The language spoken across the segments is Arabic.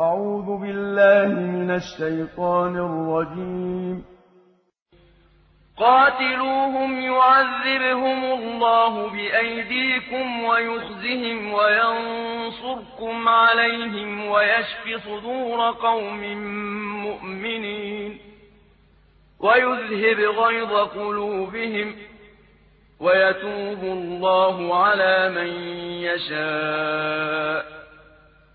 أعوذ بالله من الشيطان الرجيم. قاتلوهم يعذبهم الله بأيديكم ويخزهم وينصركم عليهم ويشف صدور قوم مؤمنين ويذهب غيظ قلوبهم ويتوب الله على من يشاء.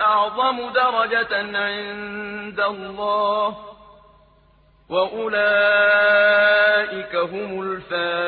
أعظم درجة عند الله وأولئك هم الفائزون.